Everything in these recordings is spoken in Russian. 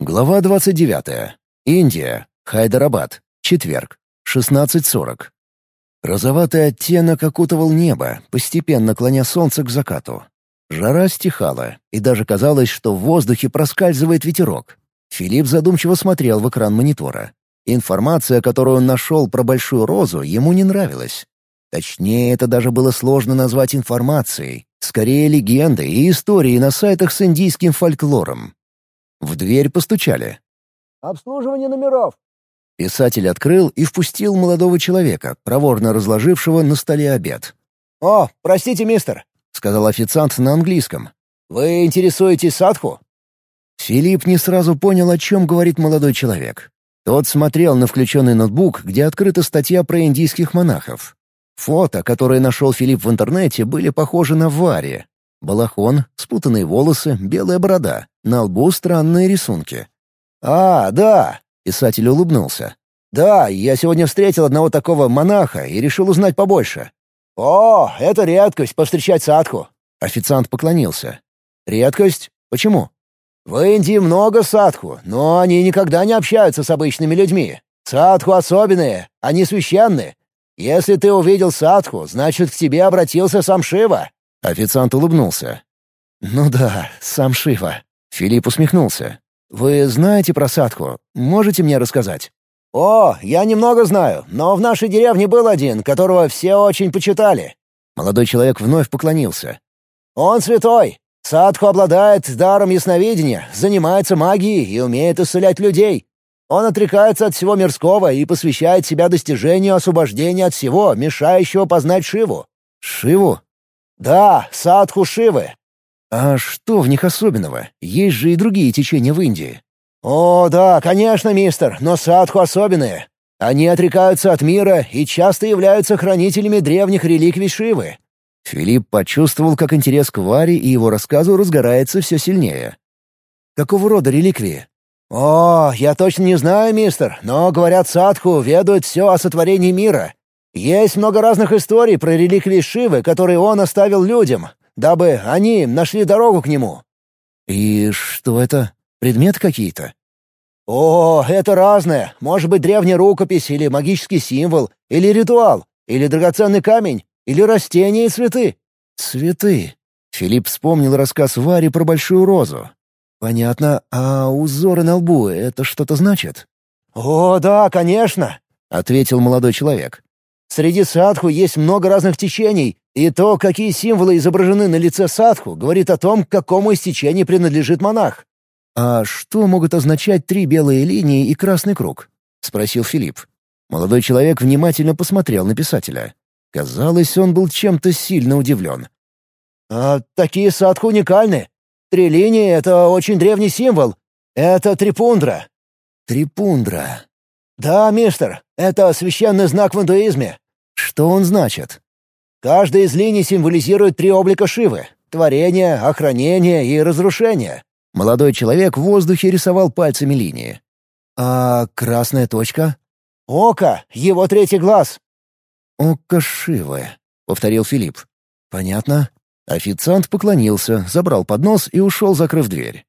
Глава 29. Индия. Хайдарабад. Четверг. 16.40. Розоватый оттенок окутывал небо, постепенно клоня солнце к закату. Жара стихала, и даже казалось, что в воздухе проскальзывает ветерок. Филипп задумчиво смотрел в экран монитора. Информация, которую он нашел про Большую Розу, ему не нравилась. Точнее, это даже было сложно назвать информацией. Скорее, легендой и историей на сайтах с индийским фольклором. В дверь постучали. «Обслуживание номеров!» Писатель открыл и впустил молодого человека, проворно разложившего на столе обед. «О, простите, мистер», — сказал официант на английском. «Вы интересуетесь садху?» Филипп не сразу понял, о чем говорит молодой человек. Тот смотрел на включенный ноутбук, где открыта статья про индийских монахов. Фото, которые нашел Филипп в интернете, были похожи на Вари. Балахон, спутанные волосы, белая борода, на лбу странные рисунки. «А, да!» — писатель улыбнулся. «Да, я сегодня встретил одного такого монаха и решил узнать побольше». «О, это редкость — повстречать садху!» Официант поклонился. «Редкость? Почему?» «В Индии много садху, но они никогда не общаются с обычными людьми. Садху особенные, они священны, если ты увидел садху, значит, к тебе обратился сам Шива». Официант улыбнулся. «Ну да, сам Шива». Филипп усмехнулся. «Вы знаете про садху? Можете мне рассказать?» «О, я немного знаю, но в нашей деревне был один, которого все очень почитали». Молодой человек вновь поклонился. «Он святой. Садху обладает даром ясновидения, занимается магией и умеет исцелять людей. Он отрекается от всего мирского и посвящает себя достижению освобождения от всего, мешающего познать Шиву. Шиву? Да, садху Шивы. А что в них особенного? Есть же и другие течения в Индии. О, да, конечно, мистер, но садху особенные. Они отрекаются от мира и часто являются хранителями древних реликвий Шивы. Филипп почувствовал, как интерес к Варе и его рассказу разгорается все сильнее. «Какого рода реликвии?» «О, я точно не знаю, мистер, но, говорят, Садху ведают все о сотворении мира. Есть много разных историй про реликвии Шивы, которые он оставил людям, дабы они нашли дорогу к нему». «И что это? Предметы какие-то?» «О, это разное. Может быть, древняя рукопись или магический символ, или ритуал, или драгоценный камень, или растения и цветы». «Цветы». Филипп вспомнил рассказ Вари про большую розу. «Понятно. А узоры на лбу — это что-то значит?» «О, да, конечно», — ответил молодой человек. «Среди садху есть много разных течений, и то, какие символы изображены на лице садху, говорит о том, к какому из течений принадлежит монах». «А что могут означать три белые линии и красный круг?» — спросил Филипп. Молодой человек внимательно посмотрел на писателя. Казалось, он был чем-то сильно удивлен. «А такие садху уникальны. Три линии — это очень древний символ. Это трипундра». «Трипундра». «Да, мистер, это священный знак в индуизме». «Что он значит?» «Каждая из линий символизирует три облика Шивы — творение, охранение и разрушение». Молодой человек в воздухе рисовал пальцами линии. «А красная точка?» «Око, его третий глаз». «Око Шивы», — повторил Филипп. «Понятно. Официант поклонился, забрал поднос и ушел, закрыв дверь.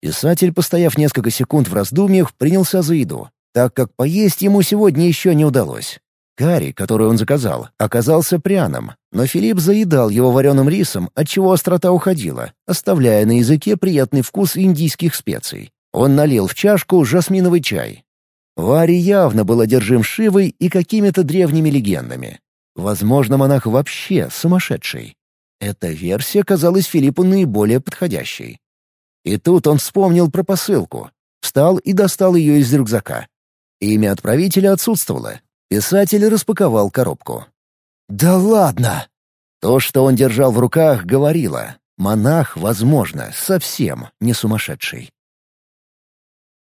Писатель, постояв несколько секунд в раздумьях, принялся за еду, так как поесть ему сегодня еще не удалось. Карри, который он заказал, оказался пряным, но Филипп заедал его вареным рисом, отчего острота уходила, оставляя на языке приятный вкус индийских специй. Он налил в чашку жасминовый чай. Вари явно был одержим Шивой и какими-то древними легендами. Возможно, монах вообще сумасшедший. Эта версия казалась Филиппу наиболее подходящей. И тут он вспомнил про посылку. Встал и достал ее из рюкзака. Имя отправителя отсутствовало. Писатель распаковал коробку. «Да ладно!» То, что он держал в руках, говорило. Монах, возможно, совсем не сумасшедший.